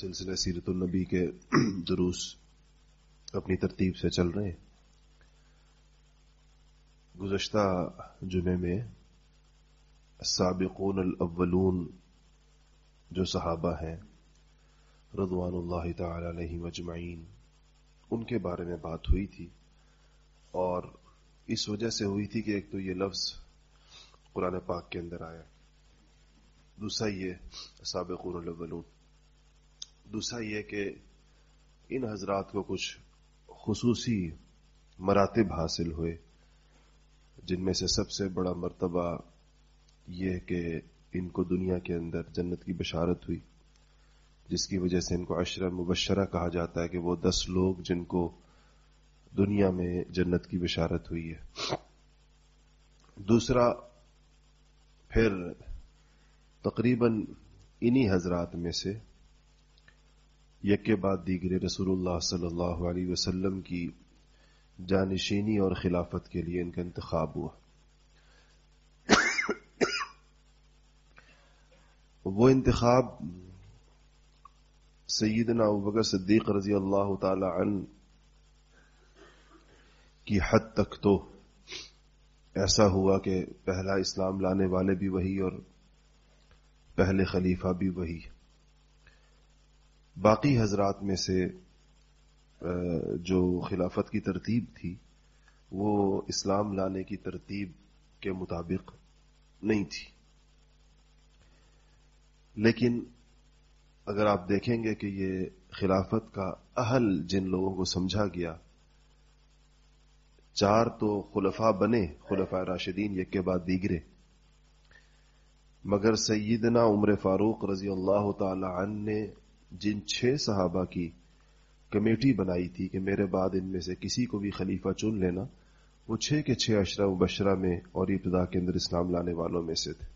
سلسلہ سیرت النبی کے دروس اپنی ترتیب سے چل رہے ہیں۔ گزشتہ جمعے میں سابقون الاولون جو صحابہ ہیں، رضوان اللہ تعالی علیہ مجمعین ان کے بارے میں بات ہوئی تھی۔ اور اس وجہ سے ہوئی تھی کہ ایک تو یہ لفظ قرآن پاک کے اندر آیا۔ دوسرا یہ سابقون الاولون۔ دوسرا یہ کہ ان حضرات کو کچھ خصوصی مراتب حاصل ہوئے، جن میں سے سب سے بڑا مرتبہ یہ کہ ان کو دنیا کے اندر جنت کی بشارت ہوئی، جس کی وجہ سے ان کو اشر مبشرہ کہا جاتا ہے کہ وہ دس لوگ جن کو دنیا میں جنت کی بشارت ہوئی ہے۔ دوسرا، پھر تقریباً انہی حضرات میں سے یک بعد دیگر رسول اللہ صلی اللہ علیہ وسلم کی جانشینی اور خلافت کے لیے ان کا انتخاب ہوا۔ وہ انتخاب سیدنا ابکر صدیق رضی اللہ تعالی عنہ کی حد تک تو ایسا ہوا کہ پہلا اسلام لانے والے بھی وہی اور پہلے خلیفہ بھی وہی۔ باقی حضرات میں سے جو خلافت کی ترتیب تھی، وہ اسلام لانے کی ترتیب کے مطابق نہیں تھی۔ لیکن اگر آپ دیکھیں گے کہ یہ خلافت کا اہل جن لوگوں کو سمجھا گیا، چار تو خلفاء بنے، خلفاء راشدین، یک کے بعد دیگرے۔ مگر سیدنا عمر فاروق رضی اللہ تعالی عنہ نے جن چھ صحابہ کی کمیٹی بنائی تھی کہ میرے بعد ان میں سے کسی کو بھی خلیفہ چن لینا، وہ چھ کے چھ اشرا مبشرہ میں اور ابتدا کے اندر اسلام لانے والوں میں سے تھے۔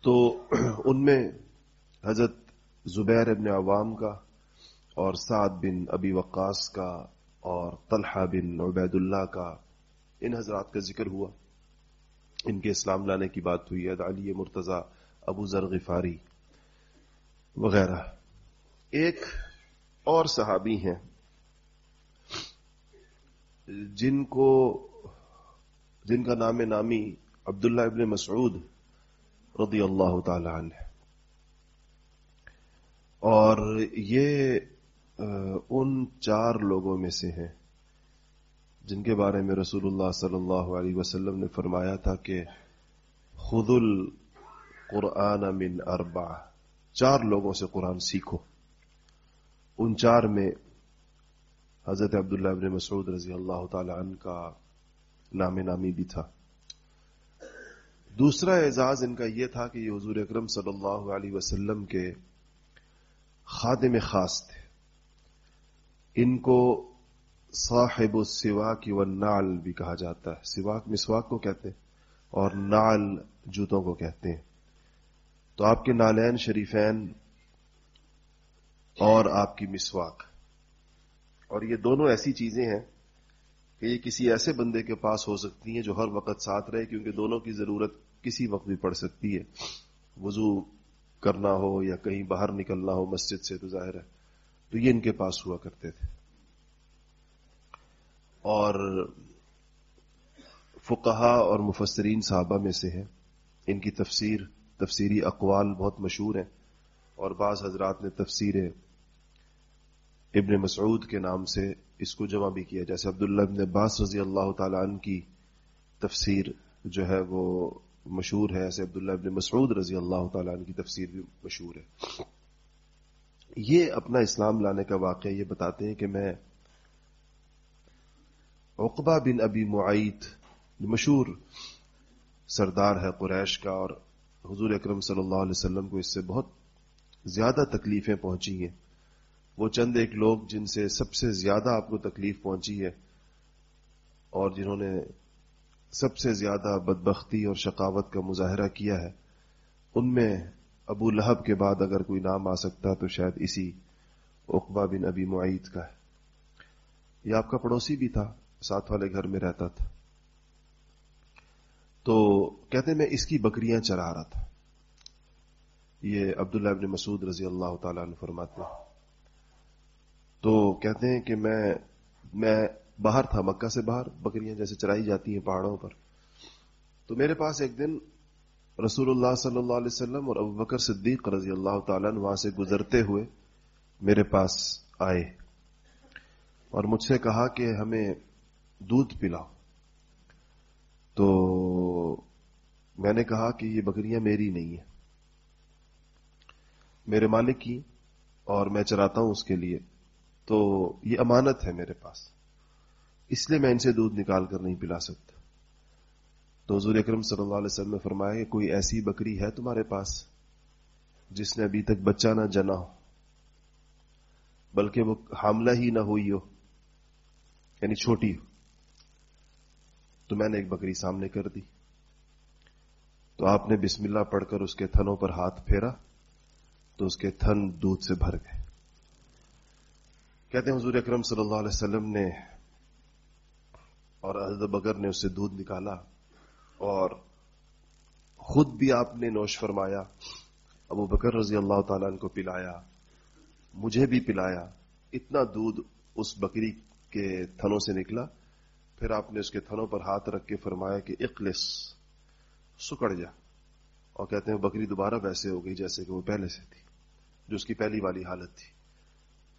تو ان میں حضرت زبیر ابن عوام کا اور سعد بن ابی وقاص کا اور طلحہ بن عبید اللہ کا ان حضرات کا ذکر ہوا۔ ان کے اسلام لانے کی بات ہوئی، علی مرتضی ابو ذر غفاری وغیرہ۔ ایک اور صحابی ہیں جن کو جن کا نام نامی عبداللہ ابن مسعود رضی اللہ تعالی عنہ۔ اور یہ ان چار لوگوں میں سے ہیں جن کے بارے میں رسول اللہ صلی اللہ علیہ وسلم نے فرمایا تھا کہ خود القرآن من اربع چار لوگوں سے قرآن سیکھو۔ ان چار میں حضرت عبداللہ ابن مسعود رضی اللہ تعالی عنہ کا نام نامی بھی تھا۔ دوسرا اعزاز ان کا یہ تھا کہ یہ حضور اکرم صلی اللہ علیہ وسلم کے خادم خاص تھے۔ ان کو صاحب السواک والنعل بھی کہا جاتا ہے۔ سواک، مسواک کو کہتے ہیں اور نعل جوتوں کو کہتے ہیں۔ تو آپ کے نالین شریفین اور آپ کی مسواک. اور یہ دونوں ایسی چیزیں ہیں کہ یہ کسی ایسے بندے کے پاس ہو سکتی ہیں جو ہر وقت ساتھ رہے کیونکہ دونوں کی ضرورت کسی وقت بھی پڑ سکتی ہے. وضو کرنا ہو یا کہیں باہر نکلنا ہو، مسجد سے تو ظاہر ہے. تو یہ ان کے پاس ہوا کرتے تھے. اور فقہا اور مفسرین صحابہ میں سے ہیں. ان کی تفسیر تفسیری اقوال بہت مشہور ہیں اور بعض حضرات نے تفسیر ابن مسعود کے نام سے اس کو جمع بھی کیا، جیسے عبداللہ ابن عباس رضی اللہ تعالی عنہ کی تفسیر جو ہے وہ مشہور ہے ایسے عبداللہ ابن مسعود رضی اللہ تعالی عنہ کی تفسیر بھی مشہور ہے۔ یہ اپنا اسلام لانے کا واقعہ یہ بتاتے ہیں کہ میں عقبہ بن ابی معیت، مشہور سردار ہے قریش کا اور حضور اکرم صلی اللہ علیہ وسلم کو اس سے بہت زیادہ تکلیفیں پہنچی ہیں۔ وہ چند ایک لوگ جن سے سب سے زیادہ آپ کو تکلیف پہنچی ہے اور جنہوں نے سب سے زیادہ بدبختی اور شقاوت کا مظاہرہ کیا ہے، ان میں ابو لہب کے بعد اگر کوئی نام آ سکتا تو شاید اسی اقبا بن ابی معیت کا ہے۔ یہ آپ کا پڑوسی بھی تھا، ساتھ والے گھر میں رہتا تھا۔ تو کہتے میں اس کی بکریاں چرا رہا تھا۔ یہ عبداللہ ابن مسعود رضی اللہ تعالیٰ عنہ فرماتے ہیں۔ تو کہتے ہیں کہ میں میں باہر تھا، مکہ سے باہر، بکریاں جیسے چرائی جاتی ہیں پہاڑوں پر۔ تو میرے پاس ایک دن رسول اللہ صلی اللہ علیہ وسلم اور ابو بکر صدیق رضی اللہ تعالیٰ وہاں سے گزرتے ہوئے میرے پاس آئے اور مجھ سے کہا کہ ہمیں دودھ پلاؤ۔ تو میں نے کہا کہ یہ بکریاں میری نہیں ہیں۔ میرے مالک کی اور میں چراتا ہوں اس کے لیے۔ تو یہ امانت ہے میرے پاس۔ اس لیے میں ان سے دودھ نکال کر نہیں پلا سکتا۔ تو حضور اکرم صلی اللہ علیہ وسلم نے فرمایا کہ کوئی ایسی بکری ہے تمہارے پاس جس نے ابھی تک بچہ نہ جنا ہو، بلکہ وہ حاملہ ہی نہ ہوئی ہو یعنی چھوٹی ہو۔ تو میں نے ایک بکری سامنے کر دی۔ تو آپ نے بسم اللہ پڑھ کر اس کے تھنوں پر ہاتھ پھیرا تو اس کے تھن دودھ سے بھر گئے۔ کہتے ہیں حضور اکرم صلی اللہ علیہ وسلم نے اور حضرت بگر نے اس سے دودھ نکالا اور خود بھی آپ نے نوش فرمایا، ابو بکر رضی اللہ تعالیٰ کو پلایا، مجھے بھی پلایا، اتنا دودھ اس بکری کے تھنوں سے نکلا۔ پھر آپ نے اس کے تھنوں پر ہاتھ رکھ کے فرمایا کہ اقلس۔ سکڑ جا۔ اور کہتے ہیں بکری دوبارہ ویسے ہو گئی جیسے کہ وہ پہلے سے تھی، جو اس کی پہلی والی حالت تھی۔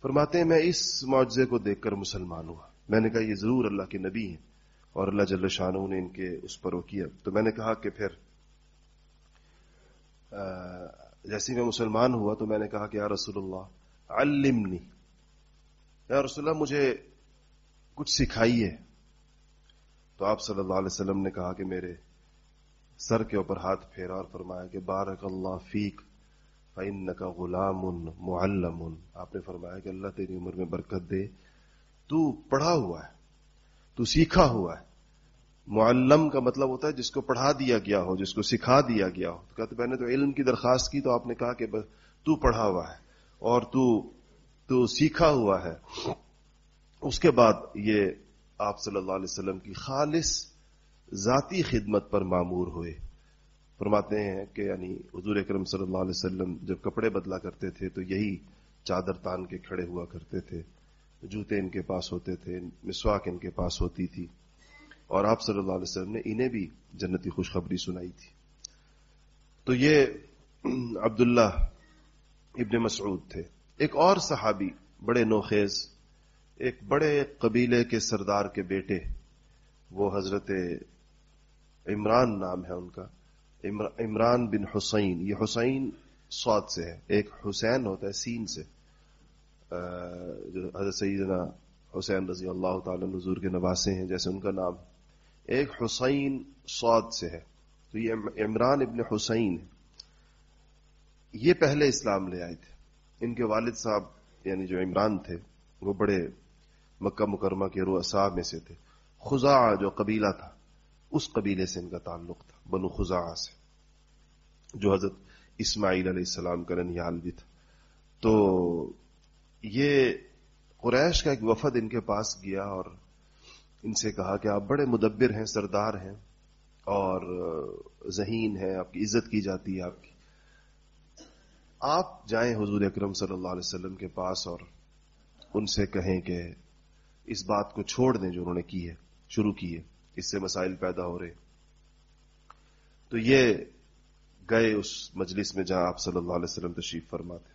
فرماتے ہیں، میں اس معجزے کو دیکھ کر مسلمان ہوا۔ میں نے کہا، یہ ضرور اللہ کے نبی ہیں اور اللہ جل شاہ نے ان کے اس پر وہ کیا۔ تو میں نے کہا کہ پھر جیسے میں مسلمان ہوا تو میں نے کہا کہ یا رسول اللہ، علمنی۔ یا رسول اللہ، مجھے کچھ سکھائیے۔ تو آپ صلی اللہ علیہ وسلم نے کہا کہ میرے سر کے اوپر ہاتھ پھیرا اور فرمایا کہ بارک اللہ فیق فن کا غلام معلم۔ آپ نے فرمایا کہ اللہ تیری عمر میں برکت دے۔ تو پڑھا ہوا ہے، تو سیکھا ہوا ہے۔ معلم کا مطلب ہوتا ہے جس کو پڑھا دیا گیا ہو، جس کو سکھا دیا گیا ہو۔ تو کہتے میں نے تو علم کی درخواست کی تو آپ نے کہا کہ بس تو پڑھا ہوا ہے اور تو تو سیکھا ہوا ہے۔ اس کے بعد یہ آپ صلی اللہ علیہ وسلم کی خالص ذاتی خدمت پر معمور ہوئے۔ فرماتے ہیں کہ یعنی حضور اکرم صلی اللہ علیہ وسلم جب کپڑے بدلا کرتے تھے تو یہی چادر تان کے کھڑے ہوا کرتے تھے۔ جوتے ان کے پاس ہوتے تھے، مسواک ان کے پاس ہوتی تھی۔ اور آپ صلی اللہ علیہ وسلم نے انہیں بھی جنتی خوشخبری سنائی تھی۔ تو یہ عبداللہ ابن مسعود تھے۔ ایک اور صحابی بڑے نوخیز، ایک بڑے قبیلے کے سردار کے بیٹے، وہ حضرت عمران نام ہے ان کا۔ عمران بن حسین، یہ حسین سعود سے ہے۔ ایک حسین ہوتا ہے سین سے۔ جو حضرت سیدنا حسین رضی اللہ تعالی نظور کے نواسے ہیں، جیسے ان کا نام۔ ایک حسین سعود سے ہے۔ تو یہ عمران ابن حسین یہ پہلے اسلام لے آئے تھے۔ ان کے والد صاحب یعنی جو عمران تھے، وہ بڑے مکہ مکرمہ کے رو میں سے تھے۔ خزا جو قبیلہ تھا اس قبیلے سے ان کا تعلق تھا، بنو خزا سے، جو حضرت اسماعیل علیہ السلام کا ننیال بھی تھا۔ تو یہ قریش کا ایک وفد ان کے پاس گیا اور ان سے کہا کہ آپ بڑے مدبر ہیں، سردار ہیں اور ذہین ہیں، آپ کی عزت کی جاتی ہے آپ کی۔ آپ جائیں حضور اکرم صلی اللہ علیہ وسلم کے پاس اور ان سے کہیں کہ اس بات کو چھوڑ دیں جو انہوں نے کی ہے، شروع کی ہے۔ اس سے مسائل پیدا ہو رہے تو یہ گئے اس مجلس میں جہاں آپ صلی اللہ علیہ وسلم تشریف فرماتے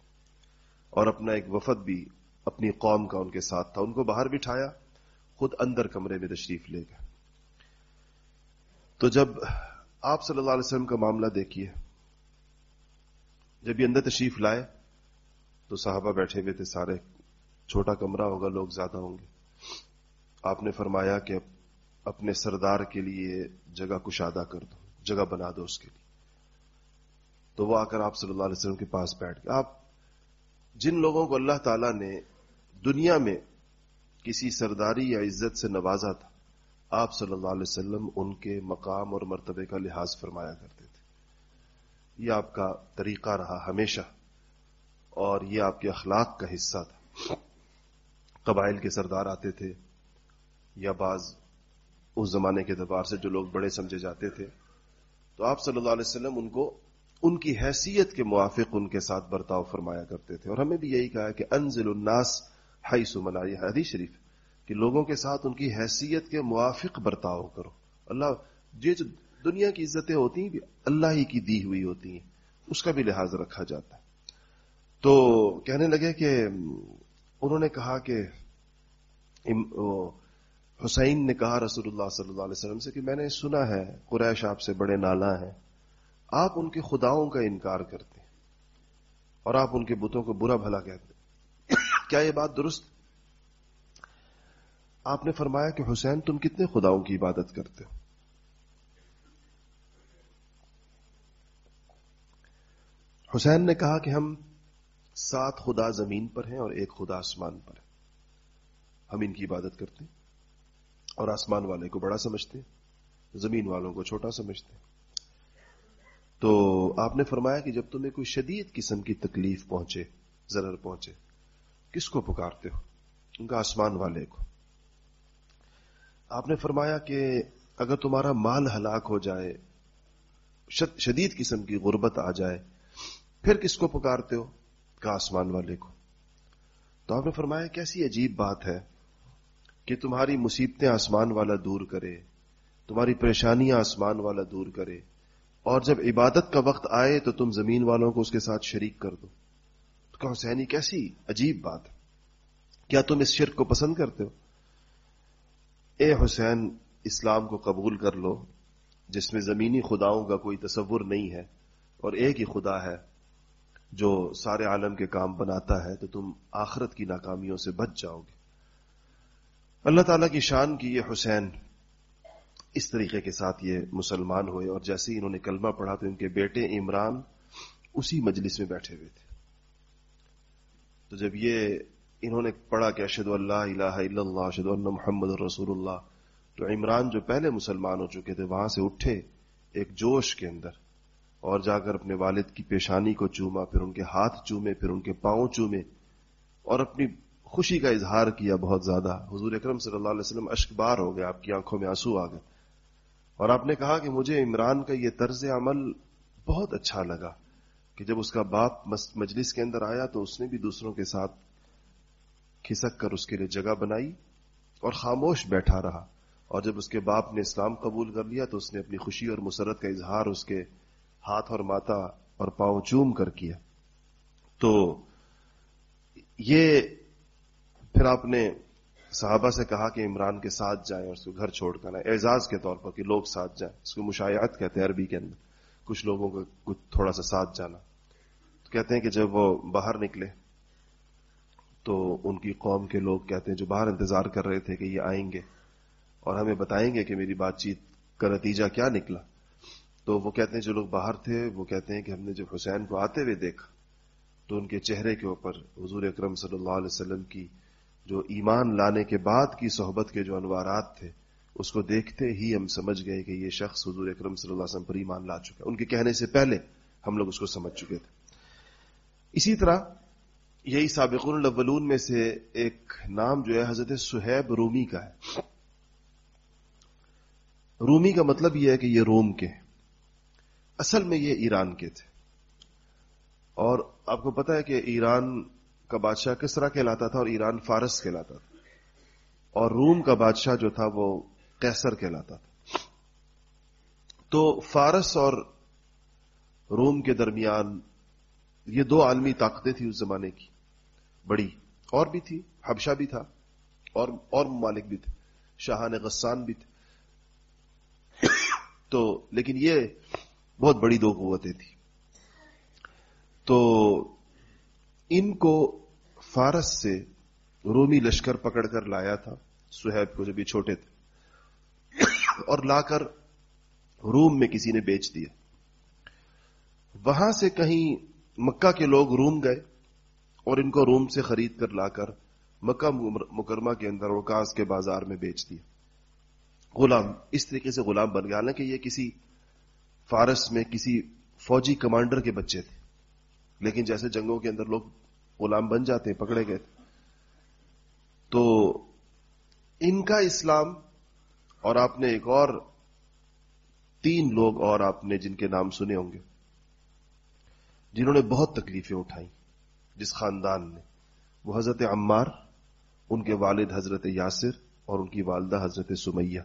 اور اپنا ایک وفد بھی اپنی قوم کا ان کے ساتھ تھا۔ ان کو باہر بٹھایا، خود اندر کمرے میں تشریف لے گئے۔ تو جب آپ صلی اللہ علیہ وسلم کا معاملہ دیکھیے، جب یہ اندر تشریف لائے، تو صحابہ بیٹھے ہوئے تھے۔ سارے، چھوٹا کمرہ ہوگا، لوگ زیادہ ہوں گے۔ آپ نے فرمایا کہ اپنے سردار کے لیے جگہ کشادہ کر دو، جگہ بنا دو اس کے لیے۔ تو وہ آ کر آپ صلی اللہ علیہ وسلم کے پاس بیٹھ گئے۔ آپ جن لوگوں کو اللہ تعالی نے دنیا میں کسی سرداری یا عزت سے نوازا تھا، آپ صلی اللہ علیہ وسلم ان کے مقام اور مرتبے کا لحاظ فرمایا کرتے تھے۔ یہ آپ کا طریقہ رہا ہمیشہ، اور یہ آپ کے اخلاق کا حصہ تھا۔ قبائل کے سردار آتے تھے یا بعض اس زمانے کے اعتبار سے جو لوگ بڑے سمجھے جاتے تھے، تو آپ صلی اللہ علیہ وسلم ان کو ان کی حیثیت کے موافق ان کے ساتھ برتاؤ فرمایا کرتے تھے۔ اور ہمیں بھی یہی کہا کہ انزل الناس ہائی سمنا یہ حدیث شریف، کہ لوگوں کے ساتھ ان کی حیثیت کے موافق برتاؤ کرو۔ اللہ، یہ جو دنیا کی عزتیں ہوتی ہیں اللہ ہی کی دی ہوئی ہوتی ہیں، اس کا بھی لحاظ رکھا جاتا ہے۔ تو کہنے لگے کہ انہوں نے کہا کہ حسین نے کہا رسول اللہ صلی اللہ علیہ وسلم سے کہ میں نے سنا ہے، قریش آپ سے بڑے نالا ہیں۔ آپ ان کے خداؤں کا انکار کرتے ہیں۔ اور آپ ان کے بتوں کو برا بھلا کہتے ہیں۔ کیا یہ بات درست؟ آپ نے فرمایا کہ حسین تم کتنے خداؤں کی عبادت کرتے ہو؟ حسین نے کہا کہ ہم سات خدا زمین پر ہیں اور ایک خدا آسمان پر ہے ہم ان کی عبادت کرتے ہیں۔ اور آسمان والے کو بڑا سمجھتے زمین والوں کو چھوٹا سمجھتے تو آپ نے فرمایا کہ جب تمہیں کوئی شدید قسم کی تکلیف پہنچے، ضرر پہنچے، کس کو پکارتے ہو؟ ان کا آسمان والے کو۔ آپ نے فرمایا کہ اگر تمہارا مال ہلاک ہو جائے شدید قسم کی غربت آ جائے، پھر کس کو پکارتے ہو؟ کہ آسمان والے کو۔ تو آپ نے فرمایا کیسی عجیب بات ہے کہ تمہاری مصیبتیں آسمان والا دور کرے، تمہاری پریشانیاں آسمان والا دور کرے، اور جب عبادت کا وقت آئے تو تم زمین والوں کو اس کے ساتھ شریک کر دو۔ تو کہ حسینی کیسی عجیب بات ہے۔ کیا تم اس شرک کو پسند کرتے ہو؟ اے حسین، اسلام کو قبول کر لو، جس میں زمینی خداؤں کا کوئی تصور نہیں ہے، اور ایک ہی خدا ہے جو سارے عالم کے کام بناتا ہے، تو تم آخرت کی ناکامیوں سے بچ جاؤ گے۔ اللہ تعالیٰ کی شان کی یہ حسین اس طریقے کے ساتھ یہ مسلمان ہوئے اور جیسے ہی انہوں نے کلمہ پڑھا تو ان کے بیٹے عمران اسی مجلس میں بیٹھے ہوئے تھے۔ تو جب یہ انہوں نے پڑھا کہ اشد اللہ الہ الا اللہ اشد اللہ محمد رسول اللہ، تو عمران جو پہلے مسلمان ہو چکے تھے، وہاں سے اٹھے ایک جوش کے اندر اور جا کر اپنے والد کی پیشانی کو چوما، پھر ان کے ہاتھ چومے، پھر ان کے پاؤں چومے اور اپنی خوشی کا اظہار کیا بہت زیادہ۔ حضور اکرم صلی اللہ علیہ وسلم اشک بار ہو گئے، آپ کی آنکھوں میں آنسو آ گئے۔ اور آپ نے کہا کہ مجھے عمران کا یہ طرز عمل بہت اچھا لگا کہ جب اس کا باپ مجلس کے اندر آیا تو اس نے بھی دوسروں کے ساتھ کھسک کر اس کے لیے جگہ بنائی اور خاموش بیٹھا رہا۔ اور جب اس کے باپ نے اسلام قبول کر لیا تو اس نے اپنی خوشی اور مسرت کا اظہار اس کے ہاتھ اور ماتا اور پاؤں چوم کر کیا۔ تو یہ پھر آپ نے صحابہ سے کہا کہ عمران کے ساتھ جائیں اور اس کو گھر چھوڑ کر اعزاز کے طور پر کہ لوگ ساتھ جائیں۔ اس کو مشاعت کہتے ہیں عربی کے اندر۔ کچھ لوگوں کو کچھ تھوڑا سا ساتھ جانا۔ تو کہتے ہیں کہ جب وہ باہر نکلے، تو ان کی قوم کے لوگ کہتے ہیں جو باہر انتظار کر رہے تھے کہ یہ آئیں گے اور ہمیں بتائیں گے کہ میری بات چیت کا نتیجہ کیا نکلا۔ تو وہ کہتے ہیں جو لوگ باہر تھے، وہ کہتے ہیں کہ ہم نے جب حسین کو آتے ہوئے دیکھا، تو ان کے چہرے کے اوپر حضور اکرم صلی اللہ علیہ وسلم کی جو ایمان لانے کے بعد کی صحبت کے جو انوارات تھے، اس کو دیکھتے ہی ہم سمجھ گئے کہ یہ شخص حضور اکرم صلی اللہ علیہ وسلم پر ایمان لا چکا ان کے کہنے سے پہلے ہم لوگ اس کو سمجھ چکے تھے۔ اسی طرح یہی سابقون الاولون میں سے ایک نام جو ہے حضرت سہیب رومی کا ہے۔ رومی کا مطلب یہ ہے کہ یہ روم کے اصل میں یہ ایران کے تھے۔ اور آپ کو پتا ہے کہ ایران کا بادشاہ کس طرح کہلاتا تھا اور ایران فارس کہلاتا تھا؟ اور روم کا بادشاہ جو تھا وہ کیسر کہلاتا تھا۔ تو فارس اور روم کے درمیان یہ دو عالمی طاقتیں تھیں اس زمانے کی۔ بڑی اور بھی تھی حبشہ بھی تھا اور اور ممالک بھی تھے، شاہان غسان بھی تھے۔ تو لیکن یہ بہت بڑی دو قوتیں تھیں۔ تو ان کو فارس سے رومی لشکر پکڑ کر لایا تھا، سہیب کو جب یہ چھوٹے تھے، اور لا کر روم میں کسی نے بیچ دیا۔ وہاں سے کہیں مکہ کے لوگ روم گئے اور ان کو روم سے خرید کر لا کر مکہ مکرمہ کے اندر اوکاس کے بازار میں بیچ دیا۔ غلام، اس طریقے سے غلام بن گیا، حالانکہ یہ کسی فارس میں کسی فوجی کمانڈر کے بچے تھے۔ لیکن جیسے جنگوں کے اندر لوگ غلام بن جاتے ہیں، پکڑے گئے۔ تو ان کا اسلام، اور آپ نے ایک اور تین لوگ اور آپ نے جن کے نام سنے ہوں گے، جنہوں نے بہت تکلیفیں اٹھائیں۔ جس خاندان نے، وہ حضرت عمار، ان کے والد حضرت یاسر، اور ان کی والدہ حضرت سمیہ۔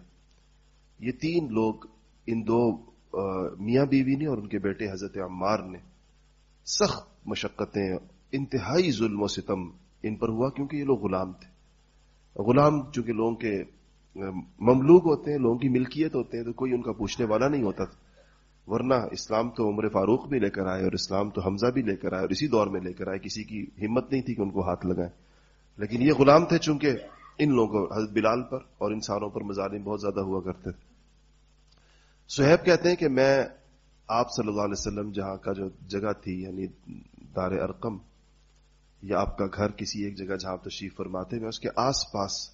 یہ تین لوگ، ان دو میاں بیوی نے اور ان کے بیٹے حضرت عمار نے۔ سخت مشقتیں، انتہائی ظلم و ستم، ان پر ہوا کیونکہ یہ لوگ غلام تھے۔ غلام چونکہ لوگوں کے مملوک ہوتے ہیں، لوگوں کی ملکیت ہوتے ہیں، تو کوئی ان کا پوچھنے والا نہیں ہوتا تھا۔ ورنہ اسلام تو عمر فاروق بھی لے کر آئے اور اسلام تو حمزہ بھی لے کر آئے اور اسی دور میں لے کر آئے، کسی کی ہمت نہیں تھی کہ ان کو ہاتھ لگائیں۔ لیکن یہ غلام تھے چونکہ ان لوگوں کو، حضرت بلال پر اور انسانوں پر مظالم بہت زیادہ ہوا کرتے تھے۔ سہیب کہتے ہیں کہ میں آپ صلی اللہ علیہ وسلم جہاں کا جو جگہ تھی یعنی دار ارقم، یا آپ کا گھر کسی ایک جگہ جہاں آپ تشریف فرماتے، میں اس کے آس پاس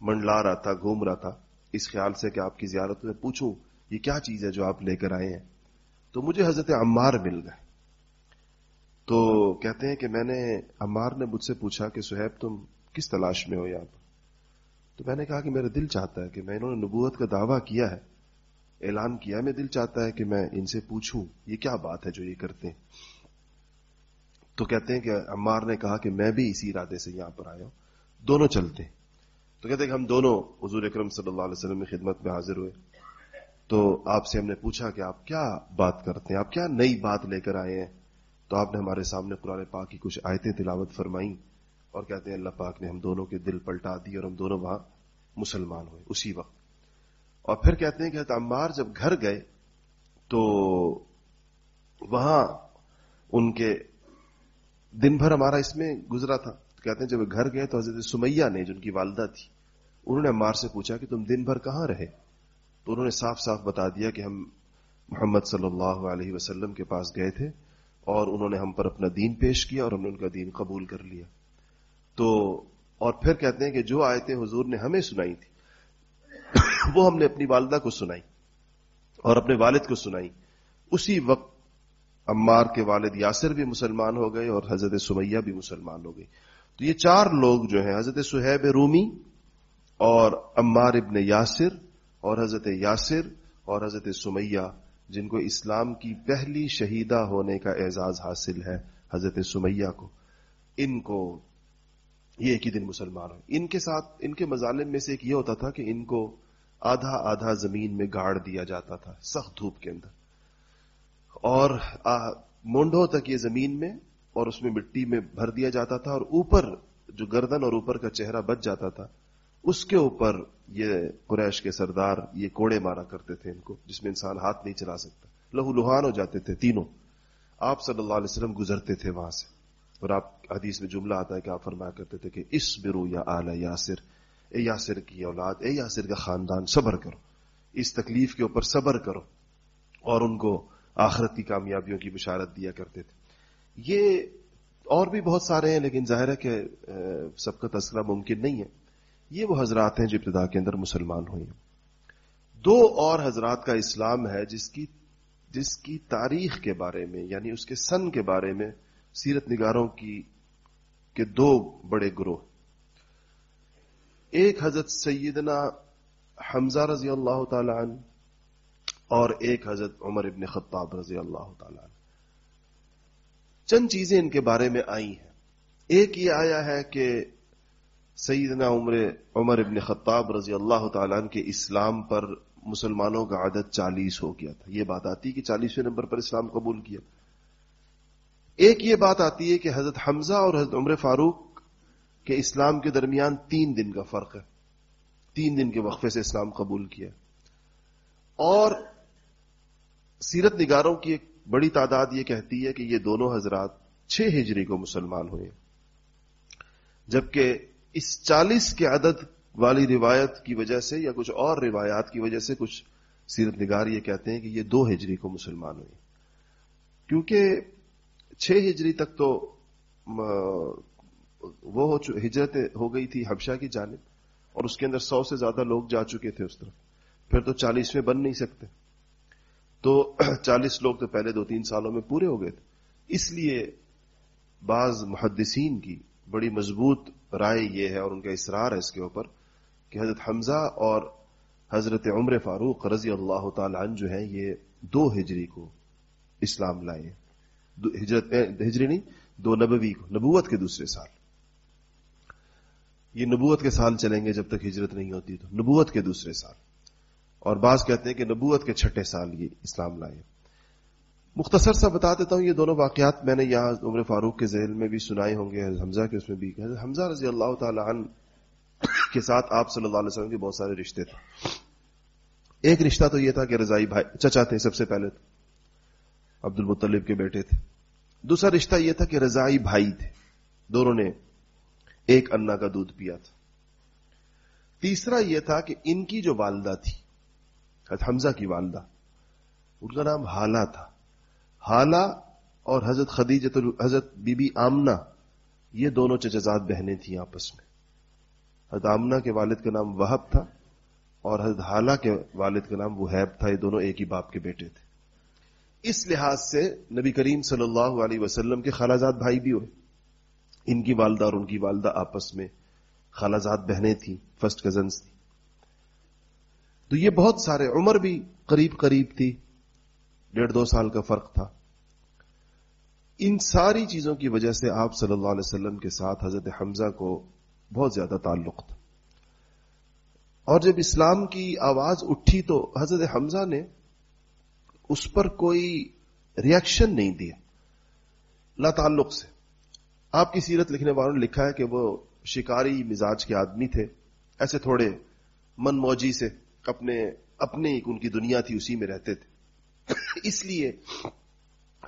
منڈلا رہا تھا، گھوم رہا تھا۔ اس خیال سے کہ آپ کی زیارت میں پوچھوں، یہ کیا چیز ہے جو آپ لے کر آئے ہیں؟ تو مجھے حضرت عمار مل گئے۔ تو کہتے ہیں کہ میں نے، عمار نے مجھ سے پوچھا کہ سہیب، تم کس تلاش میں ہو یہاں پر؟ تو میں نے کہا کہ میرا دل چاہتا ہے کہ میں، انہوں نے نبوت کا دعویٰ کیا ہے۔ اعلان کیا میں دل چاہتا ہے کہ میں ان سے پوچھوں، یہ کیا بات ہے جو یہ کرتے ہیں؟ تو کہتے ہیں کہ عمار نے کہا کہ میں بھی اسی ارادے سے یہاں پر آیا ہوں، دونوں چلتے ہیں۔ تو کہتے ہیں کہ ہم دونوں حضور اکرم صلی اللہ علیہ وسلم کی خدمت میں حاضر ہوئے۔ تو آپ سے ہم نے پوچھا کہ آپ کیا بات کرتے ہیں؟ آپ کیا نئی بات لے کر آئے ہیں؟ تو آپ نے ہمارے سامنے قرآن پاک کی کچھ آیتیں تلاوت فرمائیں اور کہتے ہیں اللہ پاک نے ہم دونوں کے دل پلٹا دی اور ہم دونوں وہاں مسلمان ہوئے، اسی وقت۔ اور پھر کہتے ہیں کہ عمار جب گھر گئے تو وہاں ان کے دن بھر ہمارا اس میں گزرا تھا۔ کہتے ہیں جب گھر گئے تو حضرت سمیہ نے، جو ان کی والدہ تھی، انہوں نے عمار سے پوچھا کہ تم دن بھر کہاں رہے؟ تو انہوں نے صاف صاف بتا دیا کہ ہم محمد صلی اللہ علیہ وسلم کے پاس گئے تھے اور انہوں نے ہم پر اپنا دین پیش کیا اور ہم نے ان کا دین قبول کر لیا۔ تو اور پھر کہتے ہیں کہ جو آیتیں حضور نے ہمیں سنائی تھی وہ ہم نے اپنی والدہ کو سنائی اور اپنے والد کو سنائی۔ اسی وقت عمار کے والد یاسر بھی مسلمان ہو گئے اور حضرت سمیہ بھی مسلمان ہو گئی تو یہ چار لوگ جو ہیں، حضرت سہیب رومی اور عمار ابن یاسر اور حضرت یاسر اور حضرت سمیہ، جن کو اسلام کی پہلی شہیدہ ہونے کا اعزاز حاصل ہے، حضرت سمیہ کو۔ ان کو یہ ایک ہی دن مسلمان ہو ان کے ساتھ، ان کے مظالم میں سے ایک یہ ہوتا تھا کہ ان کو آدھا آدھا زمین میں گاڑ دیا جاتا تھا، سخت دھوپ کے اندر۔ اور مونڈوں تک یہ زمین میں اور اس میں مٹی میں بھر دیا جاتا تھا اور اوپر جو گردن اور اوپر کا چہرہ بچ جاتا تھا، اس کے اوپر یہ قریش کے سردار یہ کوڑے مارا کرتے تھے ان کو، جس میں انسان ہاتھ نہیں چلا سکتا۔ لہو لوہان ہو جاتے تھے تینوں۔ آپ صلی اللہ علیہ وسلم گزرتے تھے وہاں سے۔ اور آپ حدیث میں جملہ آتا ہے کہ آپ فرمایا کرتے تھے کہ اس برو یا اعلی یاسر اے یاسر کی اولاد، اے یاسر کا خاندان، صبر کرو۔ اس تکلیف کے اوپر صبر کرو۔ اور ان کو آخرت کی کامیابیوں کی بشارت دیا کرتے تھے۔ یہ اور بھی بہت سارے ہیں، لیکن ظاہر ہے کہ سب کا تذکرہ ممکن نہیں ہے۔ یہ وہ حضرات ہیں جو ابتدا کے اندر مسلمان ہوئے دو اور حضرات کا اسلام ہے جس کی جس کی تاریخ کے بارے میں یعنی اس کے سن کے بارے میں سیرت نگاروں کی، کے دو بڑے گروہ ایک حضرت سیدنا حمزہ رضی اللہ تعالی عنہ اور ایک حضرت عمر ابن خطاب رضی اللہ تعالی عنہ۔ چند چیزیں ان کے بارے میں آئی ہیں۔ ایک یہ آیا ہے کہ سیدنا عمر عمر ابن خطاب رضی اللہ تعالیٰ عنہ کے اسلام پر مسلمانوں کا عدد چالیس ہو گیا تھا۔ یہ بات آتی کہ چالیسویں نمبر پر اسلام قبول کیا۔ ایک یہ بات آتی ہے کہ حضرت حمزہ اور حضرت عمر فاروق کے اسلام کے درمیان تین دن کا فرق ہے۔ تین دن کے وقفے سے اسلام قبول کیا۔ اور سیرت نگاروں کی ایک بڑی تعداد یہ کہتی ہے کہ یہ دونوں حضرات چھ ہجری کو مسلمان ہوئے۔ جبکہ اس چالیس کے عدد والی روایت کی وجہ سے یا کچھ اور روایات کی وجہ سے کچھ سیرت نگار یہ کہتے ہیں کہ یہ دو ہجری کو مسلمان ہوئے۔ کیونکہ چھ ہجری تک تو وہ ہجرت ہو گئی تھی حبشہ کی جانب اور اس کے اندر سو سے زیادہ لوگ جا چکے تھے اس طرف۔ پھر تو چالیس میں بن نہیں سکتے۔ تو چالیس لوگ تو پہلے دو تین سالوں میں پورے ہو گئے تھے۔ اس لیے بعض محدثین کی بڑی مضبوط رائے یہ ہے اور ان کا اصرار ہے اس کے اوپر کہ حضرت حمزہ اور حضرت عمر فاروق رضی اللہ تعالی عنہ جو ہیں، یہ دو ہجری کو اسلام لائے۔ ہجرت ہجری نہیں، دو نبوی کو، نبوت کے دوسرے سال۔ یہ نبوت کے سال چلیں گے جب تک ہجرت نہیں ہوتی تو، نبوت کے دوسرے سال۔ اور بعض کہتے ہیں کہ نبوت کے چھٹے سال یہ اسلام لائے۔ مختصر سا بتا دیتا ہوں، یہ دونوں واقعات میں نے یہاں عمر فاروق کے ذہن میں بھی سنائے ہوں گے حمزہ کے اس میں بھی۔ حمزہ رضی اللہ تعالی عنہ کے ساتھ آپ صلی اللہ علیہ وسلم کے بہت سارے رشتے تھے۔ ایک رشتہ تو یہ تھا کہ رضائی بھائی، چچا تھے سب سے پہلے تو عبد المطلب کے بیٹے تھے۔ دوسرا رشتہ یہ تھا کہ رضائی بھائی تھے۔ دونوں نے ایک انا کا دودھ پیا تھا۔ تیسرا یہ تھا کہ ان کی جو والدہ تھی حمزہ کی والدہ، ان کا نام حالہ تھا۔ حالہ اور حضرت خدیجت حضرت بی بی آمنا یہ دونوں چچزاد بہنیں تھیں آپس میں۔ حضرت آمنا کے والد کا نام وہب تھا اور حضرت حالہ کے والد کا نام وہیب تھا، یہ دونوں ایک ہی باپ کے بیٹے تھے۔ اس لحاظ سے نبی کریم صلی اللہ علیہ وسلم کے خالازاد بھائی بھی ہوئے۔ ان کی والدہ اور ان کی والدہ آپس میں خالازاد بہنیں تھیں فرسٹ کزنس تھی تو یہ بہت سارے عمر بھی قریب قریب تھی، ڈیڑھ دو سال کا فرق تھا۔ ان ساری چیزوں کی وجہ سے آپ صلی اللہ علیہ وسلم کے ساتھ حضرت حمزہ کو بہت زیادہ تعلق تھا۔ اور جب اسلام کی آواز اٹھی تو حضرت حمزہ نے اس پر کوئی ریئیکشن نہیں دیا، لا تعلق سے۔ آپ کی سیرت لکھنے والوں نے لکھا ہے کہ وہ شکاری مزاج کے آدمی تھے۔ ایسے تھوڑے من موجی سے اپنے اپنے ان کی دنیا تھی، اسی میں رہتے تھے۔ اس لیے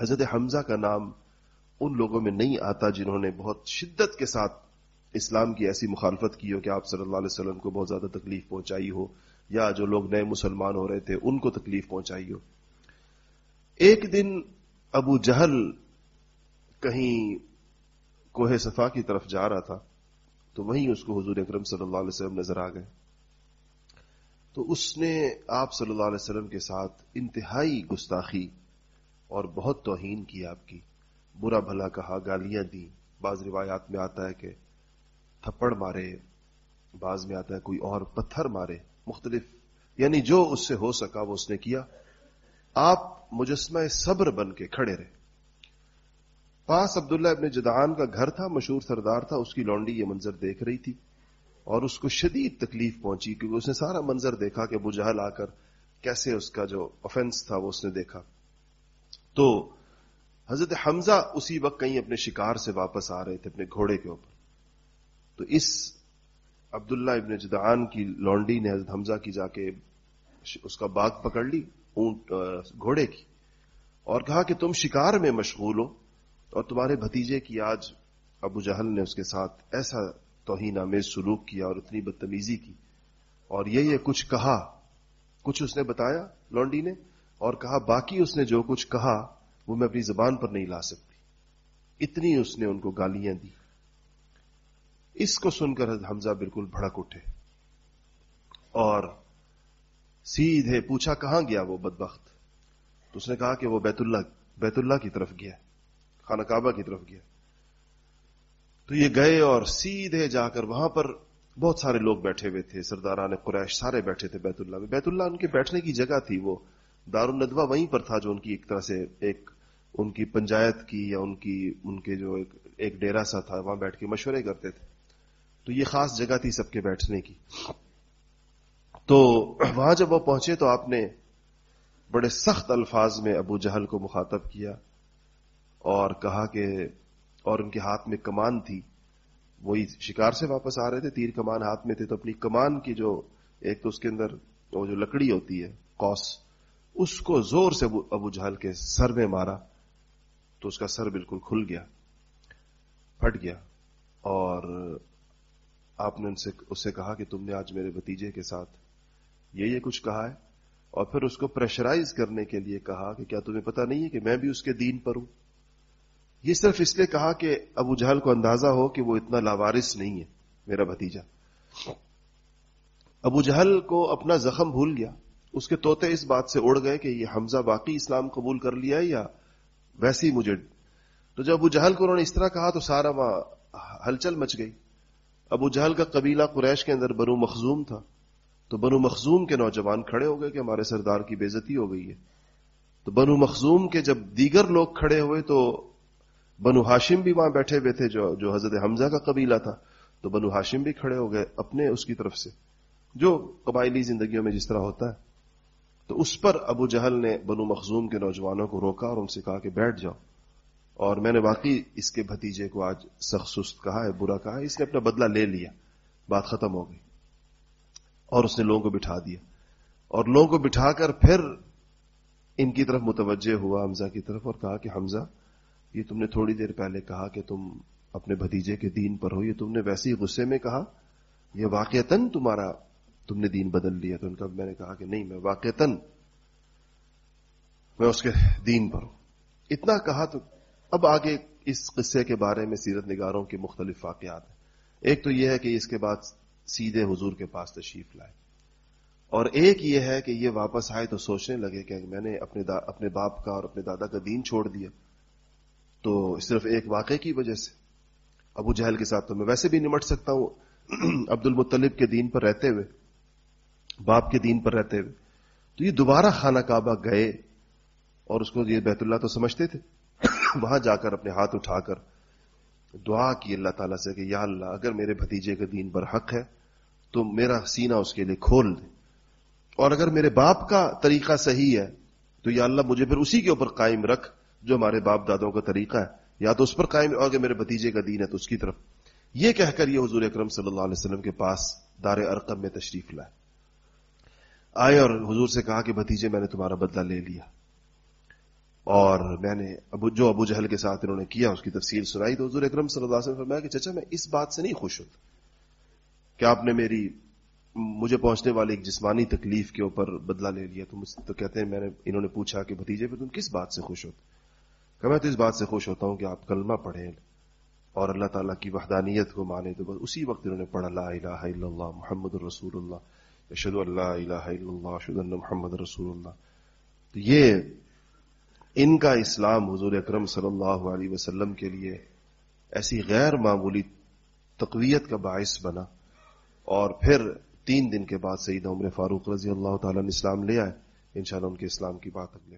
حضرت حمزہ کا نام ان لوگوں میں نہیں آتا جنہوں نے بہت شدت کے ساتھ اسلام کی ایسی مخالفت کی ہو کہ آپ صلی اللہ علیہ وسلم کو بہت زیادہ تکلیف پہنچائی ہو، یا جو لوگ نئے مسلمان ہو رہے تھے، ان کو تکلیف پہنچائی ہو۔ ایک دن ابو جہل کہیں کوہ صفا کی طرف جا رہا تھا، تو وہیں اس کو حضور اکرم صلی اللہ علیہ وسلم نظر آ گئے۔ تو اس نے آپ صلی اللہ علیہ وسلم کے ساتھ انتہائی گستاخی اور بہت توہین کی آپ کی۔ برا بھلا کہا، گالیاں دی بعض روایات میں آتا ہے کہ تھپڑ مارے، بعض میں آتا ہے کوئی اور پتھر مارے۔ مختلف یعنی جو اس سے ہو سکا وہ اس نے کیا۔ آپ مجسمہ صبر بن کے کھڑے رہے۔ پاس عبداللہ ابن جدعان کا گھر تھا، مشہور سردار تھا، اس کی لونڈی یہ منظر دیکھ رہی تھی اور اس کو شدید تکلیف پہنچی کیونکہ اس نے سارا منظر دیکھا کہ ابو جہل آ کر کیسے اس کا جو افینس تھا وہ اس نے دیکھا۔ تو حضرت حمزہ اسی وقت کہیں اپنے شکار سے واپس آ رہے تھے اپنے گھوڑے کے اوپر۔ تو اس عبداللہ ابن جدعان کی لونڈی نے حضرت حمزہ کی جا کے اس کا باغ پکڑ لی، اونٹ گھوڑے کی اور کہا کہ تم شکار میں مشغول ہو۔ اور تمہارے بھتیجے کی آج ابو جہل نے اس کے ساتھ ایسا توہین آمیز سلوک کیا اور اتنی بدتمیزی کی اور یہ یہ کچھ کہا، کچھ اس نے بتایا لونڈی نے، اور کہا باقی اس نے جو کچھ کہا وہ میں اپنی زبان پر نہیں لا سکتی۔ اتنی اس نے ان کو گالیاں دی۔ اس کو سن کر حمزہ بالکل بھڑک اٹھے اور سیدھے پوچھا کہاں گیا وہ بدبخت؟ تو اس نے کہا کہ وہ بیت اللہ بیت اللہ کی طرف گیا۔ خانہ کعبہ کی طرف گیا۔ تو یہ گئے اور سیدھے جا کر وہاں پر بہت سارے لوگ بیٹھے ہوئے تھے، سرداران قریش سارے بیٹھے تھے بیت اللہ میں۔ بیت اللہ ان کے بیٹھنے کی جگہ تھی، وہ دار الدوا وہیں پر تھا جو ان کی ایک طرح سے ایک ان کی پنچایت کی یا ان کی ان کے جو ایک ایک ڈیرا سا تھا، وہاں بیٹھ کے مشورے کرتے تھے۔ تو یہ خاص جگہ تھی سب کے بیٹھنے کی۔ تو وہاں جب وہ پہنچے تو آپ نے بڑے سخت الفاظ میں ابو جہل کو مخاطب کیا۔ اور کہا کہ اور ان کے ہاتھ میں کمان تھی۔ وہی شکار سے واپس آ رہے تھے، تیر کمان ہاتھ میں تھے، تو اپنی کمان کی جو ایک تو اس کے اندر وہ جو لکڑی ہوتی ہے کوس اس کو زور سے ابو جہل کے سر میں مارا، تو اس کا سر بالکل کھل گیا، پھٹ گیا۔ اور آپ نے ان سے اس سے کہا کہ تم نے آج میرے بتیجے کے ساتھ یہ یہ کچھ کہا ہے۔ اور پھر اس کو پریشرائز کرنے کے لیے کہا کہ کیا تمہیں پتا نہیں ہے کہ میں بھی اس کے دین پر ہوں؟ یہ صرف اس لیے کہا کہ ابو جہل کو اندازہ ہو کہ وہ اتنا لاوارس نہیں ہے، میرا بھتیجا۔ ابو جہل کو اپنا زخم بھول گیا۔ اس کے توتے اس بات سے اڑ گئے کہ یہ حمزہ باقی اسلام قبول کر لیا ہے یا ویسے ہی مجھے۔ تو جب ابو جہل کو انہوں نے اس طرح کہا تو سارا وہاں ہلچل مچ گئی۔ ابو جہل کا قبیلہ قریش کے اندر بنو مخزوم تھا۔ تو بنو مخزوم کے نوجوان کھڑے ہو گئے کہ ہمارے سردار کی بےزتی ہو گئی ہے۔ تو بنو مخزوم کے جب دیگر لوگ کھڑے ہوئے تو بنو ہاشم بھی وہاں بیٹھے ہوئے تھے جو جو حضرت حمزہ کا قبیلہ تھا، تو بنو ہاشم بھی کھڑے ہو گئے اپنے اس کی طرف سے، جو قبائلی زندگیوں میں جس طرح ہوتا ہے۔ تو اس پر ابو جہل نے بنو مخزوم کے نوجوانوں کو روکا اور ان سے کہا کہ بیٹھ جاؤ۔ اور میں نے واقعی اس کے بھتیجے کو آج سخت سست کہا ہے، برا کہا ہے، اس نے اپنا بدلہ لے لیا، بات ختم ہو گئی۔ اور اس نے لوگوں کو بٹھا دیا۔ اور لوگوں کو بٹھا کر پھر ان کی طرف متوجہ ہوا، حمزہ کی طرف، اور کہا کہ حمزہ یہ تم نے تھوڑی دیر پہلے کہا کہ تم اپنے بھتیجے کے دین پر ہو، یہ تم نے ویسے ہی غصے میں کہا، یہ واقعتاً تمہارا، تم نے دین بدل لیا تو ان کا، میں نے کہا کہ نہیں، میں واقعتاً میں اس کے دین پر ہوں۔ اتنا کہا تو اب آگے اس قصے کے بارے میں سیرت نگاروں کے مختلف واقعات ہیں۔ ایک تو یہ ہے کہ اس کے بعد سیدھے حضور کے پاس تشریف لائے۔ اور ایک یہ ہے کہ یہ واپس آئے تو سوچنے لگے کہ میں نے اپنے اپنے باپ کا اور اپنے دادا کا دین چھوڑ دیا۔ تو صرف ایک واقعے کی وجہ سے ابو جہل کے ساتھ تو میں ویسے بھی نمٹ سکتا ہوں۔ عبد المطلب کے دین پر رہتے ہوئے، باپ کے دین پر رہتے ہوئے، تو یہ دوبارہ خانہ کعبہ گئے اور اس کو یہ بیت اللہ تو سمجھتے تھے۔ وہاں جا کر اپنے ہاتھ اٹھا کر دعا کی اللہ تعالیٰ سے کہ یا اللہ، اگر میرے بھتیجے کا دین پر حق ہے تو میرا سینہ اس کے لیے کھول دے۔ اور اگر میرے باپ کا طریقہ صحیح ہے تو یا اللہ مجھے پھر اسی کے اوپر قائم رکھ۔ جو ہمارے باپ دادوں کا طریقہ ہے، یا تو اس پر قائم اگر میرے بھتیجے کا دین ہے، تو اس کی طرف۔ یہ کہہ کر یہ حضور اکرم صلی اللہ علیہ وسلم کے پاس دار ارقم میں تشریف لائے۔ آئے اور حضور سے کہا کہ بھتیجے، میں نے تمہارا بدلہ لے لیا۔ اور میں نے ابو جو ابو جہل کے ساتھ انہوں نے کیا، اس کی تفصیل سنائی، تو حضور اکرم صلی اللہ علیہ وسلم فرمایا کہ چچا، میں اس بات سے نہیں خوش ہوتا کہ آپ نے میری مجھے پہنچنے والی ایک جسمانی تکلیف کے اوپر بدلہ لے لیا، تو مجھ تو کہتے ہیں، میں نے انہوں نے پوچھا کہ بھتیجے پہ تم کس بات سے خوش ہوتے کہ میں تو اس بات سے خوش ہوتا ہوں کہ آپ کلمہ پڑھیں اور اللہ تعالیٰ کی وحدانیت کو مانے تو بس اسی وقت انہوں نے پڑھا، لا الہ الا اللہ، محمد الرسول اللہ اشد اللہ الہ الا اللہ اشد اللہ محمد رسول اللہ۔ تو یہ ان کا اسلام حضور اکرم صلی اللہ علیہ وسلم کے لیے ایسی غیر معمولی تقویت کا باعث بنا۔ اور پھر تین دن کے بعد سعید عمر فاروق رضی اللہ تعالیٰ نے اسلام لے آئے۔ انشاءاللہ ان کے اسلام کی بات اگلے